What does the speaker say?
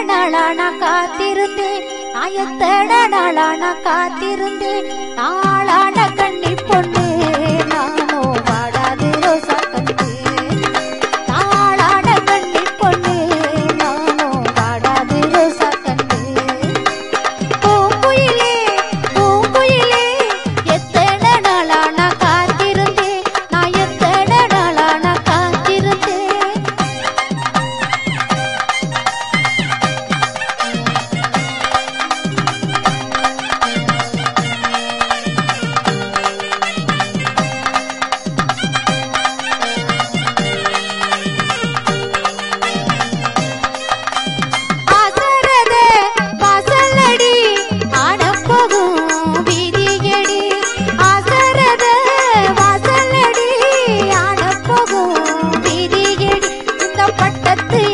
நாளா காத்திருந்தேன் நான் எத்தனை காத்திருந்தேன் நாளான கண்ணி பொண்ணு. सत्य